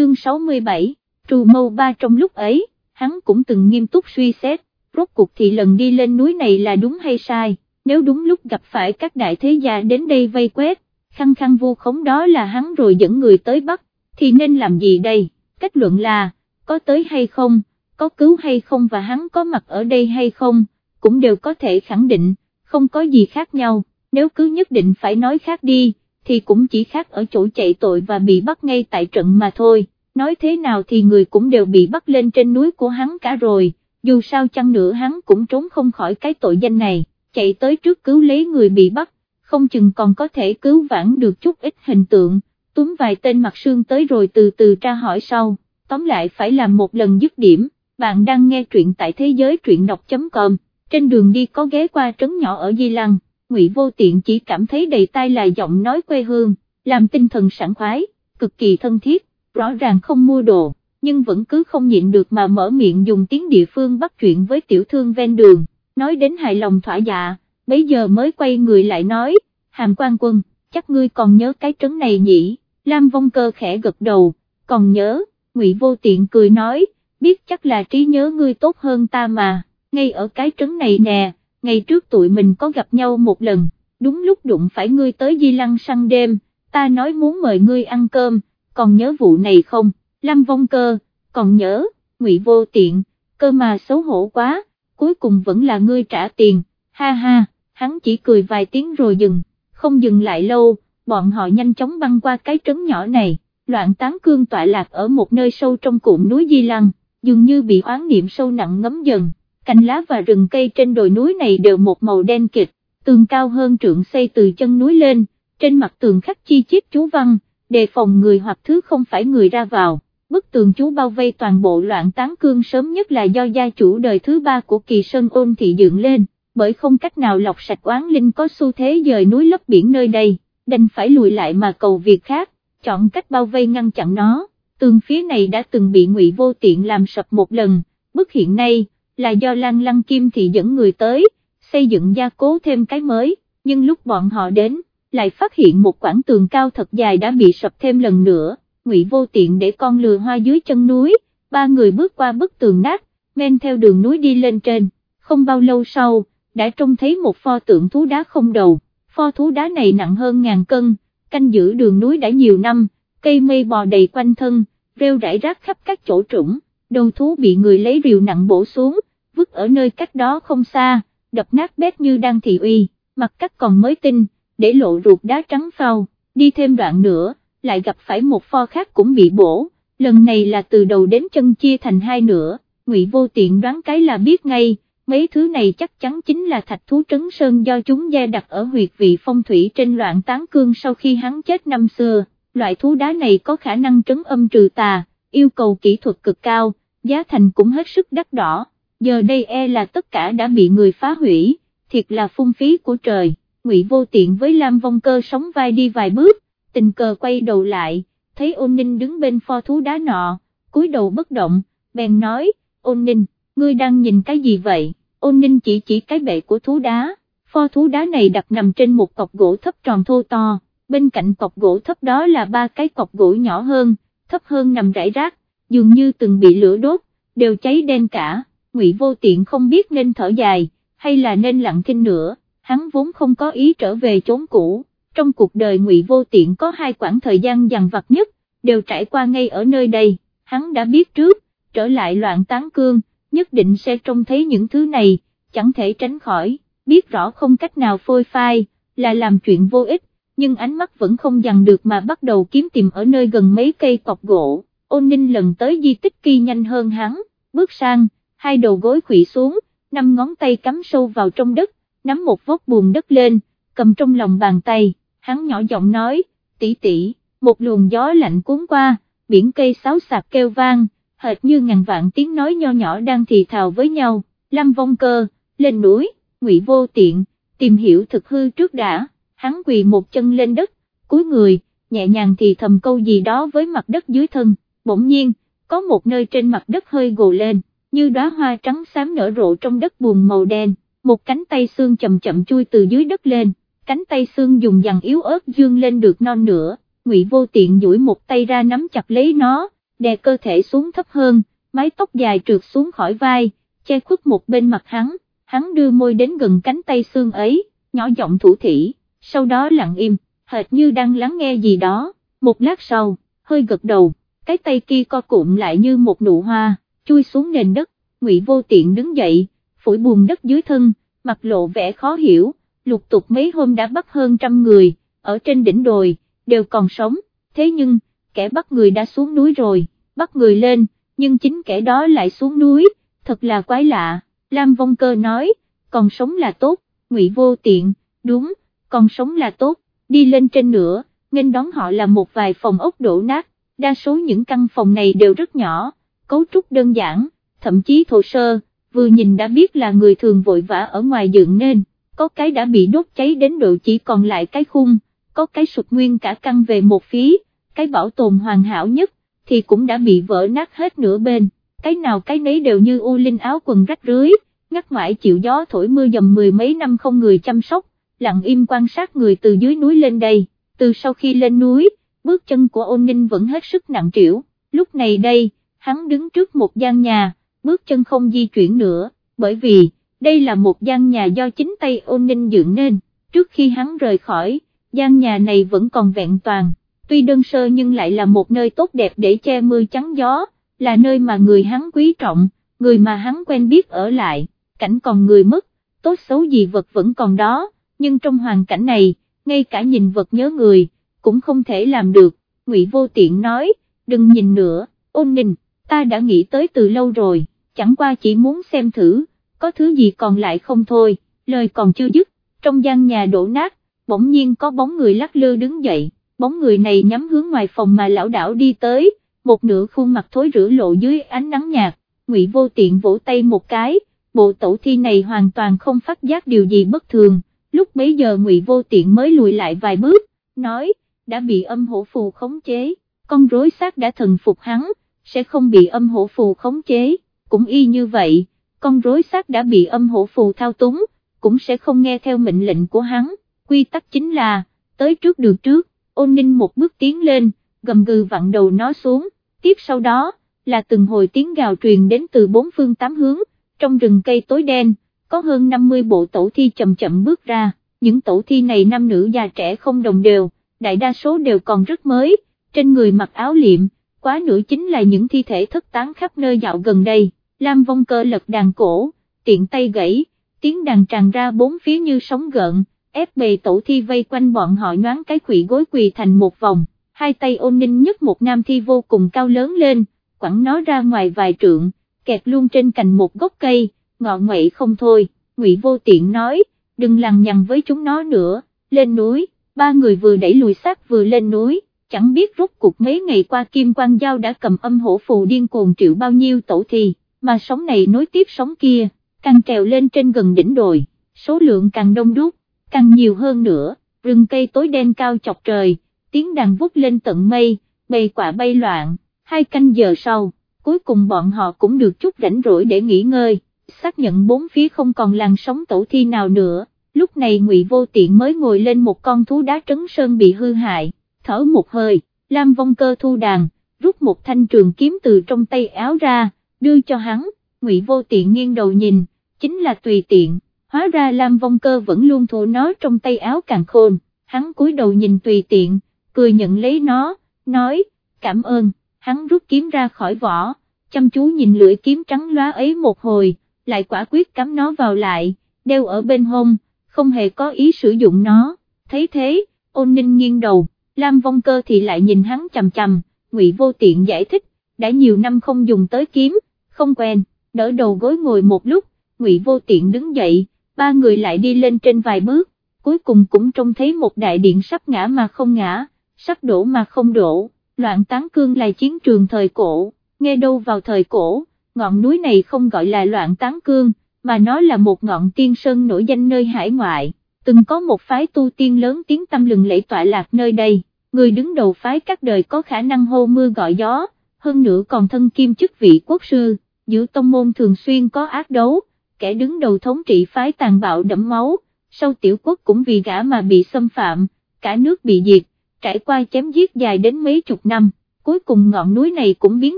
chương 67, trù mâu ba trong lúc ấy, hắn cũng từng nghiêm túc suy xét, rốt cuộc thì lần đi lên núi này là đúng hay sai, nếu đúng lúc gặp phải các đại thế gia đến đây vây quét, khăng khăng vu khống đó là hắn rồi dẫn người tới bắt, thì nên làm gì đây, kết luận là, có tới hay không, có cứu hay không và hắn có mặt ở đây hay không, cũng đều có thể khẳng định, không có gì khác nhau, nếu cứ nhất định phải nói khác đi, thì cũng chỉ khác ở chỗ chạy tội và bị bắt ngay tại trận mà thôi, nói thế nào thì người cũng đều bị bắt lên trên núi của hắn cả rồi, dù sao chăng nữa hắn cũng trốn không khỏi cái tội danh này, chạy tới trước cứu lấy người bị bắt, không chừng còn có thể cứu vãn được chút ít hình tượng, túm vài tên mặt sương tới rồi từ từ tra hỏi sau, tóm lại phải làm một lần dứt điểm, bạn đang nghe truyện tại thế giới truyện đọc.com, trên đường đi có ghé qua trấn nhỏ ở Di Lăng. Ngụy Vô Tiện chỉ cảm thấy đầy tai là giọng nói quê hương, làm tinh thần sảng khoái, cực kỳ thân thiết, rõ ràng không mua đồ, nhưng vẫn cứ không nhịn được mà mở miệng dùng tiếng địa phương bắt chuyện với tiểu thương ven đường, nói đến hài lòng thỏa dạ, bấy giờ mới quay người lại nói, hàm quan quân, chắc ngươi còn nhớ cái trấn này nhỉ, Lam Vong Cơ khẽ gật đầu, còn nhớ, Ngụy Vô Tiện cười nói, biết chắc là trí nhớ ngươi tốt hơn ta mà, ngay ở cái trấn này nè ngày trước tụi mình có gặp nhau một lần, đúng lúc đụng phải ngươi tới Di Lăng săn đêm, ta nói muốn mời ngươi ăn cơm, còn nhớ vụ này không, Lâm Vong Cơ, còn nhớ, ngụy vô tiện, cơ mà xấu hổ quá, cuối cùng vẫn là ngươi trả tiền, ha ha, hắn chỉ cười vài tiếng rồi dừng, không dừng lại lâu, bọn họ nhanh chóng băng qua cái trấn nhỏ này, loạn tán cương tọa lạc ở một nơi sâu trong cụm núi Di Lăng, dường như bị oán niệm sâu nặng ngấm dần cành lá và rừng cây trên đồi núi này đều một màu đen kịch, tường cao hơn trượng xây từ chân núi lên, trên mặt tường khắc chi chít chú văn, đề phòng người hoặc thứ không phải người ra vào. Bức tường chú bao vây toàn bộ loạn tán cương sớm nhất là do gia chủ đời thứ ba của kỳ sơn ôn thị dựng lên, bởi không cách nào lọc sạch oán linh có xu thế dời núi lấp biển nơi đây, đành phải lùi lại mà cầu việc khác, chọn cách bao vây ngăn chặn nó. Tường phía này đã từng bị ngụy vô tiện làm sập một lần, bức hiện nay, là do Lan Lăng Kim Thị dẫn người tới, xây dựng gia cố thêm cái mới, nhưng lúc bọn họ đến, lại phát hiện một quảng tường cao thật dài đã bị sập thêm lần nữa, ngụy vô tiện để con lừa hoa dưới chân núi, ba người bước qua bức tường nát, men theo đường núi đi lên trên, không bao lâu sau, đã trông thấy một pho tượng thú đá không đầu, pho thú đá này nặng hơn ngàn cân, canh giữ đường núi đã nhiều năm, cây mây bò đầy quanh thân, rêu rải rác khắp các chỗ trũng, đầu thú bị người lấy rìu nặng bổ xuống, vứt ở nơi cách đó không xa, đập nát bét như đang thị uy, mặt cắt còn mới tinh, để lộ ruột đá trắng phao, đi thêm đoạn nữa, lại gặp phải một pho khác cũng bị bổ, lần này là từ đầu đến chân chia thành hai nửa, ngụy vô tiện đoán cái là biết ngay, mấy thứ này chắc chắn chính là thạch thú trấn sơn do chúng gia đặt ở huyệt vị phong thủy trên loạn tán cương sau khi hắn chết năm xưa, loại thú đá này có khả năng trấn âm trừ tà, yêu cầu kỹ thuật cực cao, giá thành cũng hết sức đắt đỏ giờ đây e là tất cả đã bị người phá hủy, thiệt là phung phí của trời, ngụy vô tiện với Lam Vong Cơ sóng vai đi vài bước, tình cờ quay đầu lại, thấy ôn ninh đứng bên pho thú đá nọ, cúi đầu bất động, bèn nói, ôn ninh, ngươi đang nhìn cái gì vậy, ôn ninh chỉ chỉ cái bệ của thú đá, pho thú đá này đặt nằm trên một cọc gỗ thấp tròn thô to, bên cạnh cọc gỗ thấp đó là ba cái cọc gỗ nhỏ hơn, thấp hơn nằm rải rác, dường như từng bị lửa đốt, đều cháy đen cả. Ngụy Vô Tiện không biết nên thở dài, hay là nên lặng thinh nữa, hắn vốn không có ý trở về chốn cũ, trong cuộc đời Ngụy Vô Tiện có hai quãng thời gian dằn vặt nhất, đều trải qua ngay ở nơi đây, hắn đã biết trước, trở lại loạn tán cương, nhất định sẽ trông thấy những thứ này, chẳng thể tránh khỏi, biết rõ không cách nào phôi phai, là làm chuyện vô ích, nhưng ánh mắt vẫn không dằn được mà bắt đầu kiếm tìm ở nơi gần mấy cây cọc gỗ, ôn ninh lần tới di tích kỳ nhanh hơn hắn, bước sang, hai đầu gối khủy xuống, năm ngón tay cắm sâu vào trong đất, nắm một vốc buồn đất lên, cầm trong lòng bàn tay, hắn nhỏ giọng nói, tỷ tỷ, một luồng gió lạnh cuốn qua, biển cây sáo sạc kêu vang, hệt như ngàn vạn tiếng nói nho nhỏ đang thì thào với nhau, lâm vong cơ, lên núi, ngụy vô tiện, tìm hiểu thực hư trước đã, hắn quỳ một chân lên đất, cúi người, nhẹ nhàng thì thầm câu gì đó với mặt đất dưới thân, bỗng nhiên, có một nơi trên mặt đất hơi gồ lên như đóa hoa trắng xám nở rộ trong đất buồn màu đen, một cánh tay xương chậm chậm chui từ dưới đất lên, cánh tay xương dùng dằn yếu ớt dương lên được non nữa, ngụy vô tiện duỗi một tay ra nắm chặt lấy nó, đè cơ thể xuống thấp hơn, mái tóc dài trượt xuống khỏi vai, che khuất một bên mặt hắn, hắn đưa môi đến gần cánh tay xương ấy, nhỏ giọng thủ thỉ, sau đó lặng im, hệt như đang lắng nghe gì đó, một lát sau, hơi gật đầu, cái tay kia co cụm lại như một nụ hoa, chui xuống nền đất, ngụy vô tiện đứng dậy, phủi bùn đất dưới thân, mặt lộ vẻ khó hiểu, lục tục mấy hôm đã bắt hơn trăm người, ở trên đỉnh đồi, đều còn sống, thế nhưng, kẻ bắt người đã xuống núi rồi, bắt người lên, nhưng chính kẻ đó lại xuống núi, thật là quái lạ, Lam Vong Cơ nói, còn sống là tốt, ngụy vô tiện, đúng, còn sống là tốt, đi lên trên nữa, nghênh đón họ là một vài phòng ốc đổ nát, đa số những căn phòng này đều rất nhỏ, cấu trúc đơn giản, thậm chí thô sơ, vừa nhìn đã biết là người thường vội vã ở ngoài dựng nên, có cái đã bị đốt cháy đến độ chỉ còn lại cái khung, có cái sụt nguyên cả căn về một phía, cái bảo tồn hoàn hảo nhất, thì cũng đã bị vỡ nát hết nửa bên, cái nào cái nấy đều như u linh áo quần rách rưới, ngắt mãi chịu gió thổi mưa dầm mười mấy năm không người chăm sóc, lặng im quan sát người từ dưới núi lên đây, từ sau khi lên núi, bước chân của ôn ninh vẫn hết sức nặng trĩu, lúc này đây, hắn đứng trước một gian nhà, bước chân không di chuyển nữa, bởi vì, đây là một gian nhà do chính tay ôn ninh dựng nên, trước khi hắn rời khỏi, gian nhà này vẫn còn vẹn toàn, tuy đơn sơ nhưng lại là một nơi tốt đẹp để che mưa chắn gió, là nơi mà người hắn quý trọng, người mà hắn quen biết ở lại, cảnh còn người mất, tốt xấu gì vật vẫn còn đó, nhưng trong hoàn cảnh này, ngay cả nhìn vật nhớ người, cũng không thể làm được, Ngụy Vô Tiện nói, đừng nhìn nữa, ôn ninh, ta đã nghĩ tới từ lâu rồi, chẳng qua chỉ muốn xem thử, có thứ gì còn lại không thôi, lời còn chưa dứt, trong gian nhà đổ nát, bỗng nhiên có bóng người lắc lư đứng dậy, bóng người này nhắm hướng ngoài phòng mà lão đảo đi tới, một nửa khuôn mặt thối rửa lộ dưới ánh nắng nhạt, Ngụy Vô Tiện vỗ tay một cái, bộ tổ thi này hoàn toàn không phát giác điều gì bất thường, lúc bấy giờ Ngụy Vô Tiện mới lùi lại vài bước, nói, đã bị âm hổ phù khống chế, con rối xác đã thần phục hắn, sẽ không bị âm hổ phù khống chế, cũng y như vậy, con rối xác đã bị âm hổ phù thao túng, cũng sẽ không nghe theo mệnh lệnh của hắn, quy tắc chính là, tới trước được trước, ôn ninh một bước tiến lên, gầm gừ vặn đầu nó xuống, tiếp sau đó, là từng hồi tiếng gào truyền đến từ bốn phương tám hướng, trong rừng cây tối đen, có hơn 50 bộ tổ thi chậm chậm bước ra, những tổ thi này nam nữ già trẻ không đồng đều, đại đa số đều còn rất mới, trên người mặc áo liệm, quá nửa chính là những thi thể thất tán khắp nơi dạo gần đây, Lam Vong Cơ lật đàn cổ, tiện tay gãy, tiếng đàn tràn ra bốn phía như sóng gợn, ép bề tổ thi vây quanh bọn họ nhoáng cái quỷ gối quỳ thành một vòng, hai tay ôn ninh nhất một nam thi vô cùng cao lớn lên, quẳng nó ra ngoài vài trượng, kẹt luôn trên cành một gốc cây, ngọ nguậy không thôi, ngụy vô tiện nói, đừng lằng nhằng với chúng nó nữa, lên núi, ba người vừa đẩy lùi xác vừa lên núi, chẳng biết rốt cuộc mấy ngày qua Kim Quang Giao đã cầm âm hổ phù điên cuồng triệu bao nhiêu tổ thi, mà sóng này nối tiếp sóng kia, càng trèo lên trên gần đỉnh đồi, số lượng càng đông đúc, càng nhiều hơn nữa, rừng cây tối đen cao chọc trời, tiếng đàn vút lên tận mây, bầy quả bay loạn, hai canh giờ sau, cuối cùng bọn họ cũng được chút rảnh rỗi để nghỉ ngơi, xác nhận bốn phía không còn làn sóng tổ thi nào nữa, lúc này Ngụy Vô Tiện mới ngồi lên một con thú đá trấn sơn bị hư hại, thở một hơi, Lam Vong Cơ thu đàn, rút một thanh trường kiếm từ trong tay áo ra, đưa cho hắn, Ngụy Vô Tiện nghiêng đầu nhìn, chính là tùy tiện, hóa ra Lam Vong Cơ vẫn luôn thu nó trong tay áo càng khôn, hắn cúi đầu nhìn tùy tiện, cười nhận lấy nó, nói, cảm ơn, hắn rút kiếm ra khỏi vỏ, chăm chú nhìn lưỡi kiếm trắng lóa ấy một hồi, lại quả quyết cắm nó vào lại, đeo ở bên hông, không hề có ý sử dụng nó, thấy thế, ôn ninh nghiêng đầu, Lam Vong Cơ thì lại nhìn hắn chầm chầm, Ngụy Vô Tiện giải thích, đã nhiều năm không dùng tới kiếm, không quen, đỡ đầu gối ngồi một lúc, Ngụy Vô Tiện đứng dậy, ba người lại đi lên trên vài bước, cuối cùng cũng trông thấy một đại điện sắp ngã mà không ngã, sắp đổ mà không đổ, loạn tán cương là chiến trường thời cổ, nghe đâu vào thời cổ, ngọn núi này không gọi là loạn tán cương, mà nó là một ngọn tiên sơn nổi danh nơi hải ngoại, từng có một phái tu tiên lớn tiếng tâm lừng lẫy tọa lạc nơi đây, người đứng đầu phái các đời có khả năng hô mưa gọi gió, hơn nữa còn thân kim chức vị quốc sư, giữa tông môn thường xuyên có ác đấu, kẻ đứng đầu thống trị phái tàn bạo đẫm máu, sau tiểu quốc cũng vì gã mà bị xâm phạm, cả nước bị diệt, trải qua chém giết dài đến mấy chục năm, cuối cùng ngọn núi này cũng biến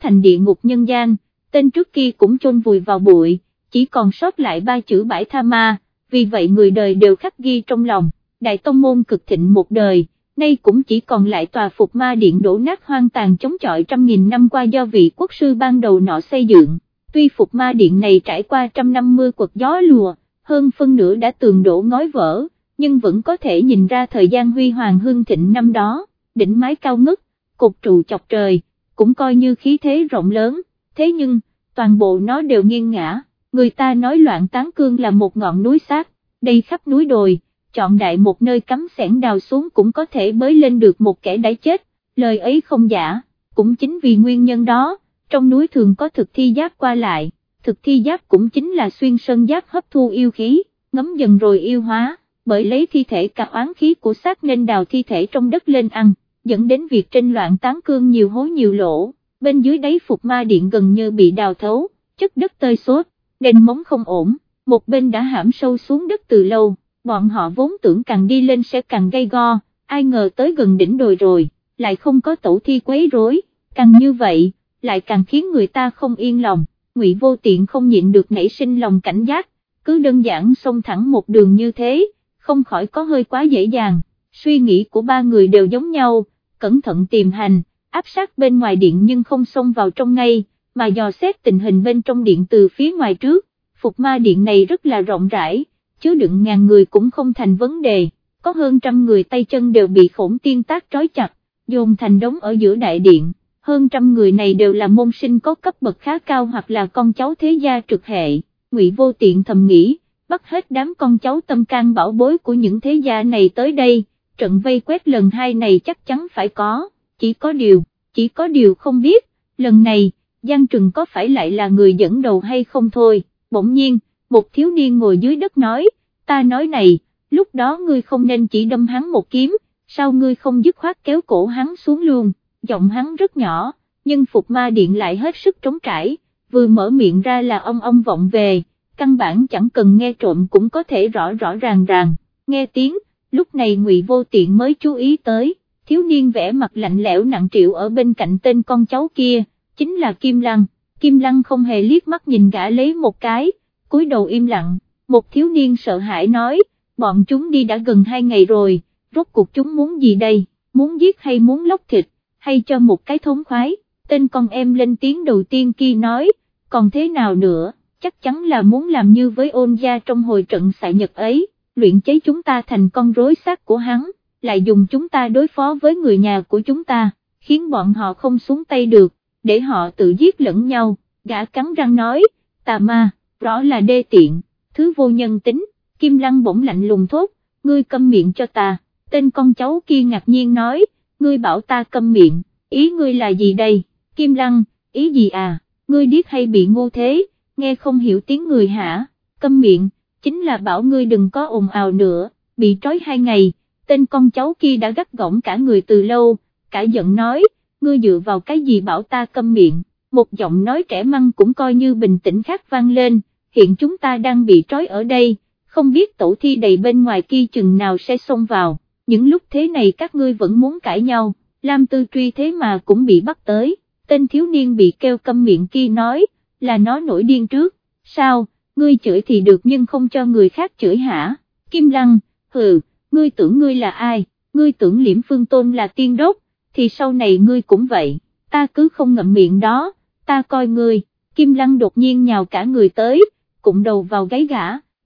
thành địa ngục nhân gian, tên trước kia cũng chôn vùi vào bụi, chỉ còn sót lại ba chữ bãi tha ma, vì vậy người đời đều khắc ghi trong lòng, đại tông môn cực thịnh một đời, nay cũng chỉ còn lại tòa phục ma điện đổ nát hoang tàn chống chọi trăm nghìn năm qua do vị quốc sư ban đầu nọ xây dựng, tuy phục ma điện này trải qua trăm năm mưa quật gió lùa, hơn phân nửa đã tường đổ ngói vỡ, nhưng vẫn có thể nhìn ra thời gian huy hoàng hương thịnh năm đó, đỉnh mái cao ngất, cột trụ chọc trời, cũng coi như khí thế rộng lớn, thế nhưng, toàn bộ nó đều nghiêng ngã, người ta nói loạn tán cương là một ngọn núi sát, đây khắp núi đồi, chọn đại một nơi cắm sẻn đào xuống cũng có thể bới lên được một kẻ đã chết, lời ấy không giả, cũng chính vì nguyên nhân đó, trong núi thường có thực thi giáp qua lại, thực thi giáp cũng chính là xuyên sơn giáp hấp thu yêu khí, ngấm dần rồi yêu hóa, bởi lấy thi thể cả oán khí của xác nên đào thi thể trong đất lên ăn, dẫn đến việc tranh loạn tán cương nhiều hố nhiều lỗ, bên dưới đáy phục ma điện gần như bị đào thấu, chất đất tơi xốp, nền móng không ổn, một bên đã hãm sâu xuống đất từ lâu, bọn họ vốn tưởng càng đi lên sẽ càng gây go, ai ngờ tới gần đỉnh đồi rồi, lại không có tổ thi quấy rối, càng như vậy, lại càng khiến người ta không yên lòng, ngụy vô tiện không nhịn được nảy sinh lòng cảnh giác, cứ đơn giản xông thẳng một đường như thế, không khỏi có hơi quá dễ dàng, suy nghĩ của ba người đều giống nhau, cẩn thận tìm hành, áp sát bên ngoài điện nhưng không xông vào trong ngay, mà dò xét tình hình bên trong điện từ phía ngoài trước, phục ma điện này rất là rộng rãi, chứa đựng ngàn người cũng không thành vấn đề, có hơn trăm người tay chân đều bị khổng tiên tác trói chặt, dồn thành đống ở giữa đại điện, hơn trăm người này đều là môn sinh có cấp bậc khá cao hoặc là con cháu thế gia trực hệ, ngụy vô tiện thầm nghĩ, bắt hết đám con cháu tâm can bảo bối của những thế gia này tới đây, trận vây quét lần hai này chắc chắn phải có, chỉ có điều, chỉ có điều không biết, lần này, Giang Trừng có phải lại là người dẫn đầu hay không thôi, bỗng nhiên, một thiếu niên ngồi dưới đất nói, ta nói này, lúc đó ngươi không nên chỉ đâm hắn một kiếm, sao ngươi không dứt khoát kéo cổ hắn xuống luôn, giọng hắn rất nhỏ, nhưng Phục Ma Điện lại hết sức trống trải, vừa mở miệng ra là ông ông vọng về, căn bản chẳng cần nghe trộm cũng có thể rõ rõ ràng ràng, nghe tiếng, lúc này Ngụy Vô Tiện mới chú ý tới, thiếu niên vẽ mặt lạnh lẽo nặng triệu ở bên cạnh tên con cháu kia, chính là Kim Lăng, Kim Lăng không hề liếc mắt nhìn gã lấy một cái, cúi đầu im lặng, một thiếu niên sợ hãi nói, bọn chúng đi đã gần hai ngày rồi, rốt cuộc chúng muốn gì đây, muốn giết hay muốn lóc thịt, hay cho một cái thống khoái, tên con em lên tiếng đầu tiên kia nói, còn thế nào nữa, chắc chắn là muốn làm như với ôn gia trong hồi trận xạ nhật ấy, luyện chế chúng ta thành con rối xác của hắn, lại dùng chúng ta đối phó với người nhà của chúng ta, khiến bọn họ không xuống tay được, để họ tự giết lẫn nhau, gã cắn răng nói, tà ma, rõ là đê tiện, thứ vô nhân tính, Kim Lăng bỗng lạnh lùng thốt, ngươi câm miệng cho ta, tên con cháu kia ngạc nhiên nói, ngươi bảo ta câm miệng, ý ngươi là gì đây, Kim Lăng, ý gì à, ngươi điếc hay bị ngu thế, nghe không hiểu tiếng người hả, câm miệng, chính là bảo ngươi đừng có ồn ào nữa, bị trói hai ngày, tên con cháu kia đã gắt gỏng cả người từ lâu, cả giận nói, ngươi dựa vào cái gì bảo ta câm miệng, một giọng nói trẻ măng cũng coi như bình tĩnh khác vang lên, hiện chúng ta đang bị trói ở đây, không biết tổ thi đầy bên ngoài kia chừng nào sẽ xông vào, những lúc thế này các ngươi vẫn muốn cãi nhau, Lam Tư Truy thế mà cũng bị bắt tới, tên thiếu niên bị kêu câm miệng kia nói, là nó nổi điên trước, sao, ngươi chửi thì được nhưng không cho người khác chửi hả, Kim Lăng, hừ, ngươi tưởng ngươi là ai, ngươi tưởng liễm phương tôn là tiên đốc, thì sau này ngươi cũng vậy, ta cứ không ngậm miệng đó, ta coi ngươi, Kim Lăng đột nhiên nhào cả người tới, cũng đầu vào gáy gã,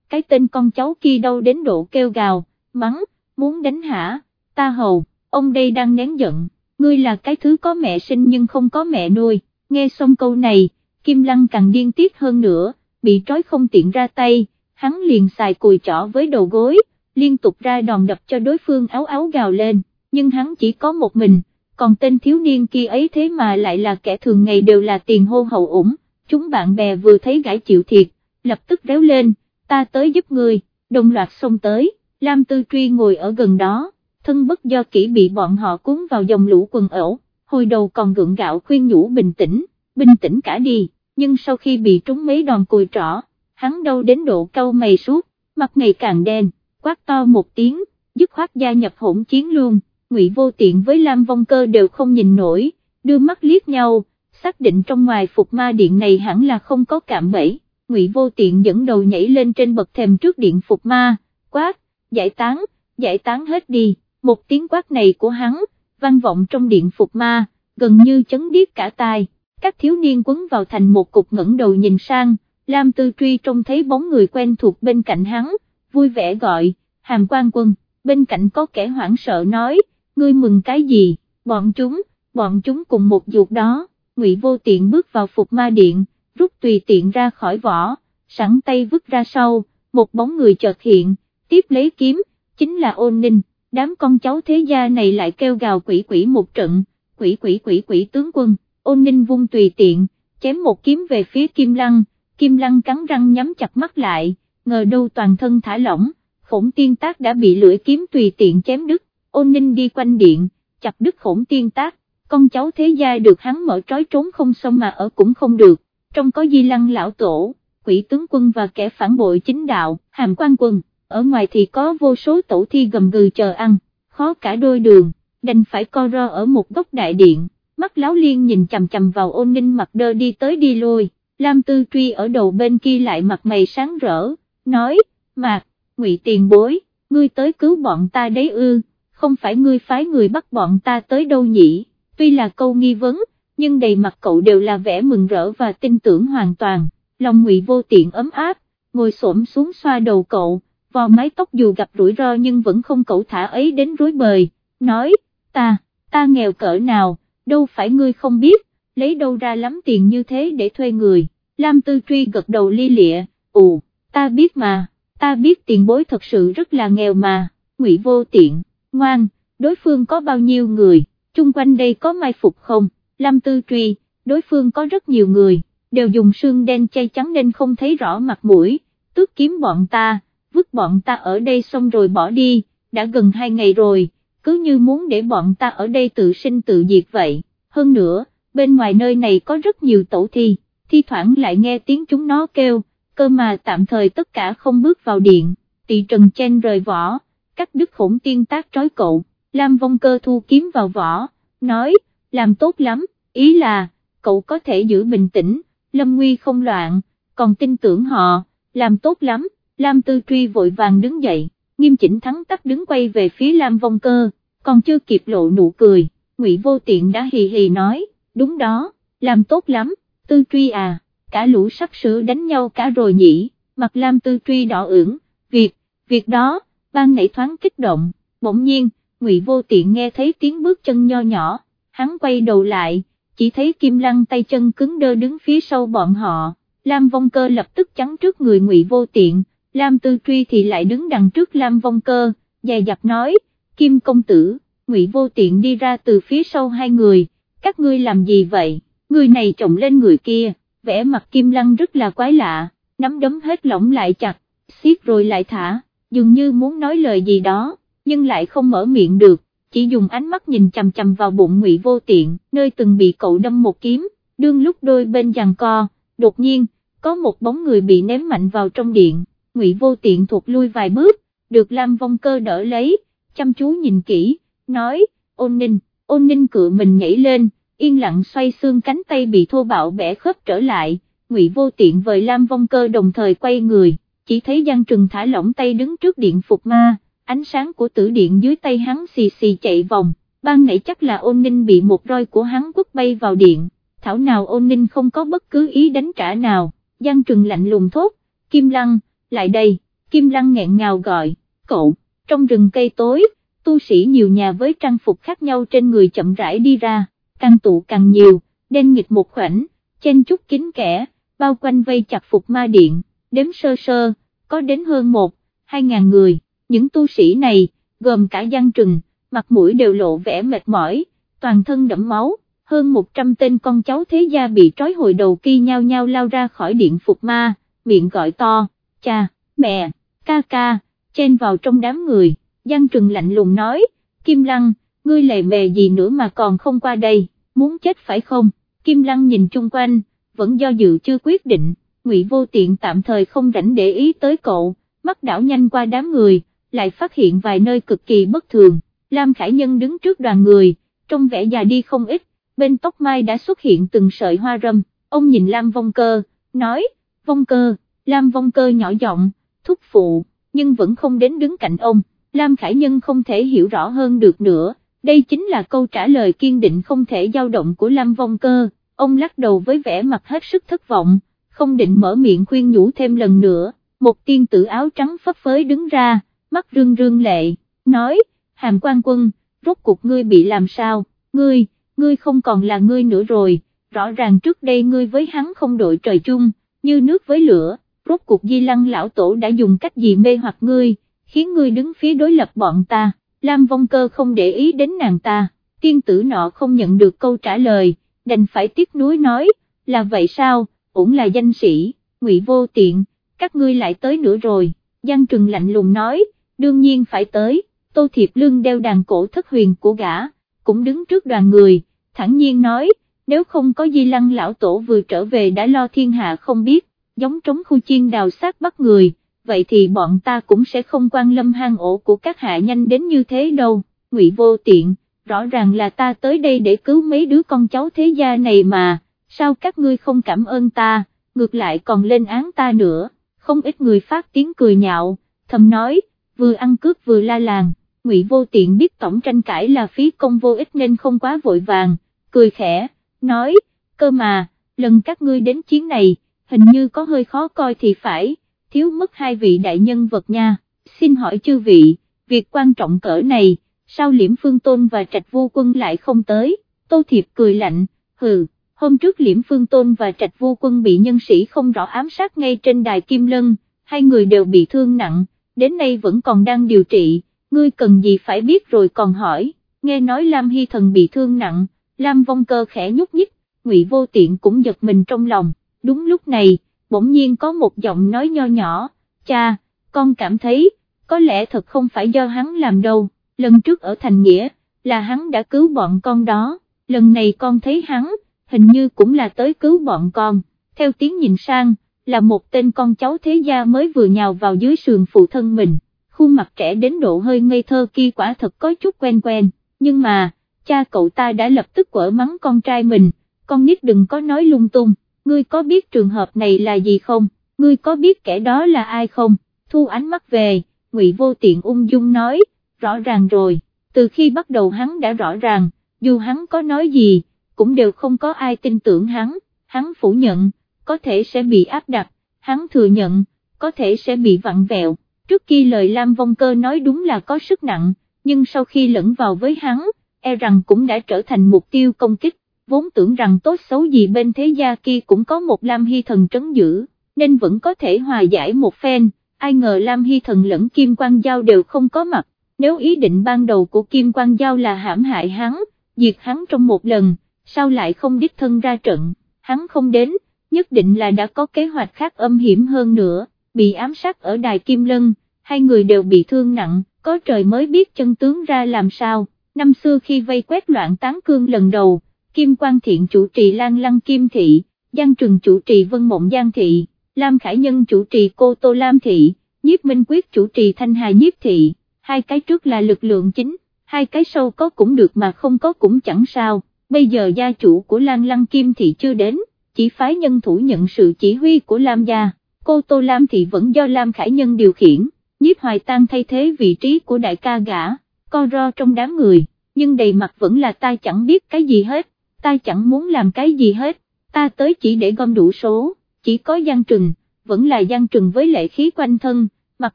cái tên con cháu kia đâu đến độ kêu gào, mắng, muốn đánh hả, ta hầu, ông đây đang nén giận, ngươi là cái thứ có mẹ sinh nhưng không có mẹ nuôi, nghe xong câu này, Kim Lăng càng điên tiết hơn nữa, bị trói không tiện ra tay, hắn liền xài cùi chỏ với đầu gối, liên tục ra đòn đập cho đối phương áo áo gào lên, nhưng hắn chỉ có một mình, còn tên thiếu niên kia ấy thế mà lại là kẻ thường ngày đều là tiền hô hậu ủng, chúng bạn bè vừa thấy gãi chịu thiệt, lập tức réo lên, ta tới giúp người, đồng loạt xông tới, Lam Tư Truy ngồi ở gần đó, thân bất do kỹ bị bọn họ cuốn vào dòng lũ quần ẩu, hồi đầu còn gượng gạo khuyên nhủ bình tĩnh, bình tĩnh cả đi, nhưng sau khi bị trúng mấy đòn cùi trỏ, hắn đâu đến độ câu mày suốt, mặt ngày càng đen, quát to một tiếng, dứt khoát gia nhập hỗn chiến luôn, ngụy vô tiện với Lam Vong Cơ đều không nhìn nổi, đưa mắt liếc nhau, xác định trong ngoài phục ma điện này hẳn là không có cạm bẫy, ngụy vô tiện dẫn đầu nhảy lên trên bậc thềm trước điện phục ma, quát, giải tán, giải tán hết đi, một tiếng quát này của hắn, vang vọng trong điện phục ma, gần như chấn điếc cả tai, các thiếu niên quấn vào thành một cục ngẩng đầu nhìn sang, Lam Tư Truy trông thấy bóng người quen thuộc bên cạnh hắn, vui vẻ gọi, hàm quan quân, bên cạnh có kẻ hoảng sợ nói, ngươi mừng cái gì, bọn chúng, bọn chúng cùng một dục đó, ngụy vô tiện bước vào phục ma điện, rút tùy tiện ra khỏi vỏ, sẵn tay vứt ra sau, một bóng người chợt hiện, tiếp lấy kiếm, chính là ôn ninh, đám con cháu thế gia này lại kêu gào quỷ quỷ một trận, quỷ quỷ quỷ quỷ tướng quân, ôn ninh vung tùy tiện, chém một kiếm về phía kim lăng, kim lăng cắn răng nhắm chặt mắt lại, ngờ đâu toàn thân thả lỏng, khổng tiên tác đã bị lưỡi kiếm tùy tiện chém đứt, ôn ninh đi quanh điện, chặt đứt khổng tiên tác, con cháu thế gia được hắn mở trói trốn không xong mà ở cũng không được, trong có di lăng lão tổ, quỷ tướng quân và kẻ phản bội chính đạo, hàm quan quân, ở ngoài thì có vô số tổ thi gầm gừ chờ ăn, khó cả đôi đường, đành phải co ro ở một góc đại điện, mắt láo liên nhìn chầm chầm vào ôn ninh mặt đơ đi tới đi lui. Lam Tư Truy ở đầu bên kia lại mặt mày sáng rỡ, nói, mạc, ngụy tiền bối, ngươi tới cứu bọn ta đấy ư, không phải ngươi phái người bắt bọn ta tới đâu nhỉ, tuy là câu nghi vấn, nhưng đầy mặt cậu đều là vẻ mừng rỡ và tin tưởng hoàn toàn, lòng ngụy vô tiện ấm áp, ngồi xổm xuống xoa đầu cậu, vò mái tóc dù gặp rủi ro nhưng vẫn không cậu thả ấy đến rối bời, nói, ta, ta nghèo cỡ nào, đâu phải ngươi không biết, lấy đâu ra lắm tiền như thế để thuê người, Lam Tư Truy gật đầu li lịa, ù, ta biết mà, ta biết tiền bối thật sự rất là nghèo mà, ngụy vô tiện, ngoan, đối phương có bao nhiêu người, chung quanh đây có mai phục không, Lam Tư Truy, đối phương có rất nhiều người, đều dùng sương đen chay trắng nên không thấy rõ mặt mũi, tước kiếm bọn ta, vứt bọn ta ở đây xong rồi bỏ đi, đã gần hai ngày rồi, cứ như muốn để bọn ta ở đây tự sinh tự diệt vậy, hơn nữa, bên ngoài nơi này có rất nhiều tổ thi, thi thoảng lại nghe tiếng chúng nó kêu, cơ mà tạm thời tất cả không bước vào điện, tỳ trần chen rời vỏ, cắt đứt khổng tiên tác trói cậu, Lam Vong Cơ thu kiếm vào vỏ, nói, làm tốt lắm, ý là, cậu có thể giữ bình tĩnh, lâm nguy không loạn, còn tin tưởng họ, làm tốt lắm, Lam Tư Truy vội vàng đứng dậy, nghiêm chỉnh thắng tắc đứng quay về phía Lam Vong Cơ, còn chưa kịp lộ nụ cười, Ngụy Vô Tiện đã hì hì nói, đúng đó, làm tốt lắm, Tư Truy à, cả lũ sắp sửa đánh nhau cả rồi nhỉ, mặt Lam Tư Truy đỏ ửng, việc, việc đó, ban nảy thoáng kích động, bỗng nhiên, Ngụy Vô Tiện nghe thấy tiếng bước chân nho nhỏ, hắn quay đầu lại, chỉ thấy Kim Lăng tay chân cứng đơ đứng phía sau bọn họ, Lam Vong Cơ lập tức chắn trước người Ngụy Vô Tiện, Lam Tư Truy thì lại đứng đằng trước Lam Vong Cơ, dài dặt nói, Kim Công Tử, Ngụy Vô Tiện đi ra từ phía sau hai người, các ngươi làm gì vậy, người này chồng lên người kia, vẽ mặt Kim Lăng rất là quái lạ, nắm đấm hết lỏng lại chặt, siết rồi lại thả, dường như muốn nói lời gì đó, nhưng lại không mở miệng được, chỉ dùng ánh mắt nhìn chằm chằm vào bụng Ngụy Vô Tiện, nơi từng bị cậu đâm một kiếm, đương lúc đôi bên giằng co, đột nhiên, có một bóng người bị ném mạnh vào trong điện, Ngụy Vô Tiện thuộc lui vài bước, được Lam Vong Cơ đỡ lấy, chăm chú nhìn kỹ, nói, ôn ninh, ôn ninh cựa mình nhảy lên, yên lặng xoay xương cánh tay bị thô bạo bẻ khớp trở lại, Ngụy Vô Tiện với Lam Vong Cơ đồng thời quay người, chỉ thấy Giang Trừng thả lỏng tay đứng trước điện phục ma, ánh sáng của tử điện dưới tay hắn xì xì chạy vòng, ban nãy chắc là ôn ninh bị một roi của hắn quất bay vào điện, thảo nào ôn ninh không có bất cứ ý đánh trả nào, Giang Trừng lạnh lùng thốt, Kim Lăng, lại đây, Kim Lăng nghẹn ngào gọi, cậu, trong rừng cây tối, tu sĩ nhiều nhà với trang phục khác nhau trên người chậm rãi đi ra, càng tụ càng nhiều, đen nghịch một khoảnh, chen chút kín kẻ, bao quanh vây chặt phục ma điện, đếm sơ sơ, có đến hơn một, hai ngàn người, những tu sĩ này, gồm cả Giang Trừng, mặt mũi đều lộ vẻ mệt mỏi, toàn thân đẫm máu, hơn 100 tên con cháu thế gia bị trói hồi đầu kia nhau nhau lao ra khỏi điện phục ma, miệng gọi to, cha, mẹ, ca ca, chen vào trong đám người, Giang Trừng lạnh lùng nói, Kim Lăng, ngươi lề mề gì nữa mà còn không qua đây, muốn chết phải không, Kim Lăng nhìn chung quanh, vẫn do dự chưa quyết định, Ngụy Vô Tiện tạm thời không rảnh để ý tới cậu, mắt đảo nhanh qua đám người, lại phát hiện vài nơi cực kỳ bất thường, Lam Khải Nhân đứng trước đoàn người, trong vẻ già đi không ít, bên tóc mai đã xuất hiện từng sợi hoa râm, ông nhìn Lam Vong Cơ, nói, Vong Cơ, Lam Vong Cơ nhỏ giọng, thúc phụ, nhưng vẫn không đến đứng cạnh ông, Lam Khải Nhân không thể hiểu rõ hơn được nữa, đây chính là câu trả lời kiên định không thể dao động của Lam Vong Cơ, ông lắc đầu với vẻ mặt hết sức thất vọng, không định mở miệng khuyên nhủ thêm lần nữa, một tiên tử áo trắng phấp phới đứng ra, mắt rưng rưng lệ, nói, hàm quan quân, rốt cuộc ngươi bị làm sao, ngươi, ngươi không còn là ngươi nữa rồi, rõ ràng trước đây ngươi với hắn không đội trời chung, như nước với lửa, rốt cuộc di lăng lão tổ đã dùng cách gì mê hoặc ngươi, khiến ngươi đứng phía đối lập bọn ta, Lam Vong Cơ không để ý đến nàng ta, tiên tử nọ không nhận được câu trả lời, đành phải tiếc nuối nói, là vậy sao, ổn là danh sĩ, ngụy vô tiện, các ngươi lại tới nữa rồi, Giang Trừng lạnh lùng nói, đương nhiên phải tới, Tô Thiệp Lương đeo đàn cổ thất huyền của gã, cũng đứng trước đoàn người, thẳng nhiên nói, nếu không có di lăng lão tổ vừa trở về đã lo thiên hạ không biết, giống trống khu chiên đào sát bắt người, vậy thì bọn ta cũng sẽ không quan lâm hang ổ của các hạ nhanh đến như thế đâu, ngụy vô tiện, rõ ràng là ta tới đây để cứu mấy đứa con cháu thế gia này mà, sao các ngươi không cảm ơn ta, ngược lại còn lên án ta nữa, không ít người phát tiếng cười nhạo, thầm nói, vừa ăn cướp vừa la làng, ngụy vô tiện biết tổng tranh cãi là phí công vô ích nên không quá vội vàng, cười khẽ, nói, cơ mà, lần các ngươi đến chiến này, hình như có hơi khó coi thì phải, thiếu mất hai vị đại nhân vật nha, xin hỏi chư vị, việc quan trọng cỡ này, sao liễm phương tôn và trạch vô quân lại không tới, tô thiệp cười lạnh, hừ, hôm trước liễm phương tôn và trạch vô quân bị nhân sĩ không rõ ám sát ngay trên đài Kim Lân, hai người đều bị thương nặng, đến nay vẫn còn đang điều trị, ngươi cần gì phải biết rồi còn hỏi, nghe nói Lam Hy Thần bị thương nặng, Lam Vong Cơ khẽ nhúc nhích, Ngụy Vô Tiện cũng giật mình trong lòng, đúng lúc này, bỗng nhiên có một giọng nói nho nhỏ, cha, con cảm thấy, có lẽ thật không phải do hắn làm đâu, lần trước ở Thành Nghĩa, là hắn đã cứu bọn con đó, lần này con thấy hắn, hình như cũng là tới cứu bọn con, theo tiếng nhìn sang, là một tên con cháu thế gia mới vừa nhào vào dưới sườn phụ thân mình, khuôn mặt trẻ đến độ hơi ngây thơ kia quả thật có chút quen quen, nhưng mà, cha cậu ta đã lập tức quở mắng con trai mình, con nít đừng có nói lung tung, ngươi có biết trường hợp này là gì không, ngươi có biết kẻ đó là ai không, thu ánh mắt về, ngụy vô tiện ung dung nói, rõ ràng rồi, từ khi bắt đầu hắn đã rõ ràng, dù hắn có nói gì, cũng đều không có ai tin tưởng hắn, hắn phủ nhận, có thể sẽ bị áp đặt, hắn thừa nhận, có thể sẽ bị vặn vẹo, trước khi lời Lam Vong Cơ nói đúng là có sức nặng, nhưng sau khi lẫn vào với hắn, e rằng cũng đã trở thành mục tiêu công kích, vốn tưởng rằng tốt xấu gì bên thế gia kia cũng có một Lam Hy Thần trấn giữ, nên vẫn có thể hòa giải một phen, ai ngờ Lam Hy Thần lẫn Kim Quang Giao đều không có mặt, nếu ý định ban đầu của Kim Quang Giao là hãm hại hắn, diệt hắn trong một lần, sao lại không đích thân ra trận, hắn không đến, nhất định là đã có kế hoạch khác âm hiểm hơn nữa, bị ám sát ở đài Kim Lân, hai người đều bị thương nặng, có trời mới biết chân tướng ra làm sao, năm xưa khi vây quét loạn tán cương lần đầu, Kim Quang Thiện chủ trì Lan Lăng Kim Thị, Giang Trừng chủ trì Vân Mộng Giang Thị, Lam Khải Nhân chủ trì Cô Tô Lam Thị, Nhiếp Minh Quyết chủ trì Thanh Hà Nhiếp Thị, hai cái trước là lực lượng chính, hai cái sau có cũng được mà không có cũng chẳng sao, bây giờ gia chủ của Lan Lăng Kim Thị chưa đến, chỉ phái nhân thủ nhận sự chỉ huy của Lam gia, cô Tô Lam Thị vẫn do Lam Khải Nhân điều khiển, nhiếp hoài tang thay thế vị trí của đại ca gã, co ro trong đám người, nhưng đầy mặt vẫn là ta chẳng biết cái gì hết, ta chẳng muốn làm cái gì hết, ta tới chỉ để gom đủ số, chỉ có Giang Trừng, vẫn là Giang Trừng với lệ khí quanh thân, mặt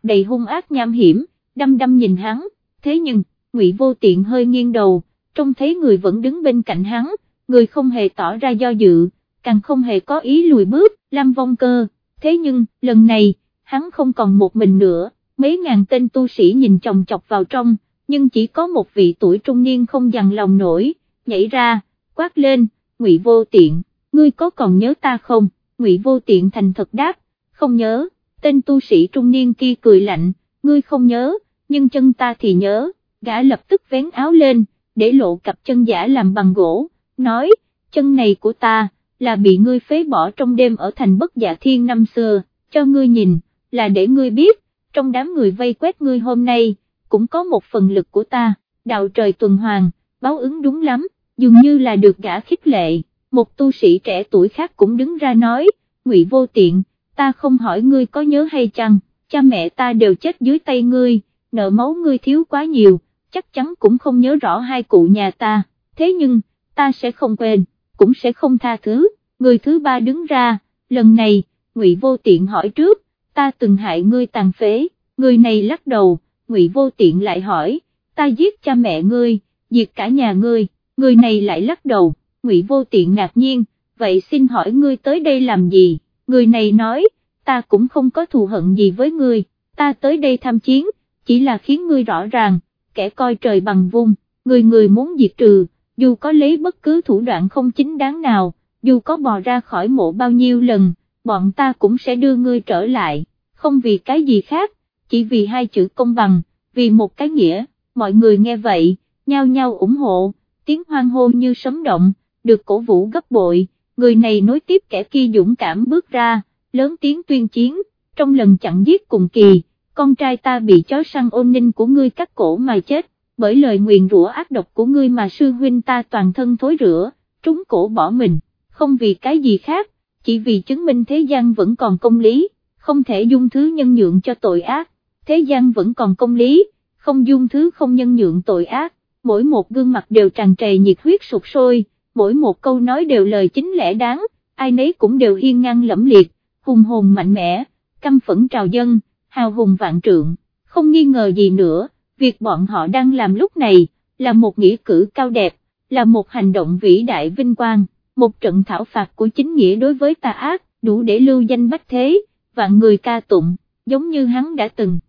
đầy hung ác nham hiểm, đăm đăm nhìn hắn, thế nhưng, ngụy vô tiện hơi nghiêng đầu, trông thấy người vẫn đứng bên cạnh hắn, người không hề tỏ ra do dự, càng không hề có ý lùi bước, Lam Vong Cơ, thế nhưng, lần này, hắn không còn một mình nữa, mấy ngàn tên tu sĩ nhìn chồng chọc vào trong, nhưng chỉ có một vị tuổi trung niên không dằn lòng nổi, nhảy ra, quát lên, ngụy vô tiện, ngươi có còn nhớ ta không, ngụy vô tiện thành thật đáp, không nhớ, tên tu sĩ trung niên kia cười lạnh, ngươi không nhớ, nhưng chân ta thì nhớ, gã lập tức vén áo lên, để lộ cặp chân giả làm bằng gỗ, nói, chân này của ta, là bị ngươi phế bỏ trong đêm ở thành bất dạ thiên năm xưa, cho ngươi nhìn, là để ngươi biết, trong đám người vây quét ngươi hôm nay, cũng có một phần lực của ta, đạo trời tuần hoàn, báo ứng đúng lắm, dường như là được gã khích lệ, một tu sĩ trẻ tuổi khác cũng đứng ra nói, ngụy vô tiện, ta không hỏi ngươi có nhớ hay chăng, cha mẹ ta đều chết dưới tay ngươi, nợ máu ngươi thiếu quá nhiều, chắc chắn cũng không nhớ rõ hai cụ nhà ta, thế nhưng, ta sẽ không quên, cũng sẽ không tha thứ, người thứ ba đứng ra, lần này, ngụy vô tiện hỏi trước, ta từng hại ngươi tàn phế, người này lắc đầu, ngụy vô tiện lại hỏi, ta giết cha mẹ ngươi, diệt cả nhà ngươi, người này lại lắc đầu, ngụy vô tiện ngạc nhiên, vậy xin hỏi ngươi tới đây làm gì, người này nói, ta cũng không có thù hận gì với ngươi, ta tới đây tham chiến, chỉ là khiến ngươi rõ ràng, kẻ coi trời bằng vung, người người muốn diệt trừ, dù có lấy bất cứ thủ đoạn không chính đáng nào, dù có bò ra khỏi mộ bao nhiêu lần, bọn ta cũng sẽ đưa ngươi trở lại, không vì cái gì khác, chỉ vì hai chữ công bằng, vì một cái nghĩa, mọi người nghe vậy, nhao nhao ủng hộ, tiếng hoang hô như sấm động, được cổ vũ gấp bội, người này nối tiếp kẻ kia dũng cảm bước ra, lớn tiếng tuyên chiến, trong lần chặn giết cùng kỳ, con trai ta bị chó săn ôn ninh của ngươi cắt cổ mà chết, bởi lời nguyền rủa ác độc của ngươi mà sư huynh ta toàn thân thối rửa, trúng cổ bỏ mình, không vì cái gì khác, chỉ vì chứng minh thế gian vẫn còn công lý, không thể dung thứ nhân nhượng cho tội ác, thế gian vẫn còn công lý, không dung thứ không nhân nhượng tội ác, mỗi một gương mặt đều tràn trề nhiệt huyết sụp sôi, mỗi một câu nói đều lời chính lẽ đáng, ai nấy cũng đều hiên ngang lẫm liệt, hùng hồn mạnh mẽ, căm phẫn trào dân, hào hùng vạn trượng, không nghi ngờ gì nữa, việc bọn họ đang làm lúc này, là một nghĩa cử cao đẹp, là một hành động vĩ đại vinh quang, một trận thảo phạt của chính nghĩa đối với tà ác, đủ để lưu danh bách thế, vạn người ca tụng, giống như hắn đã từng.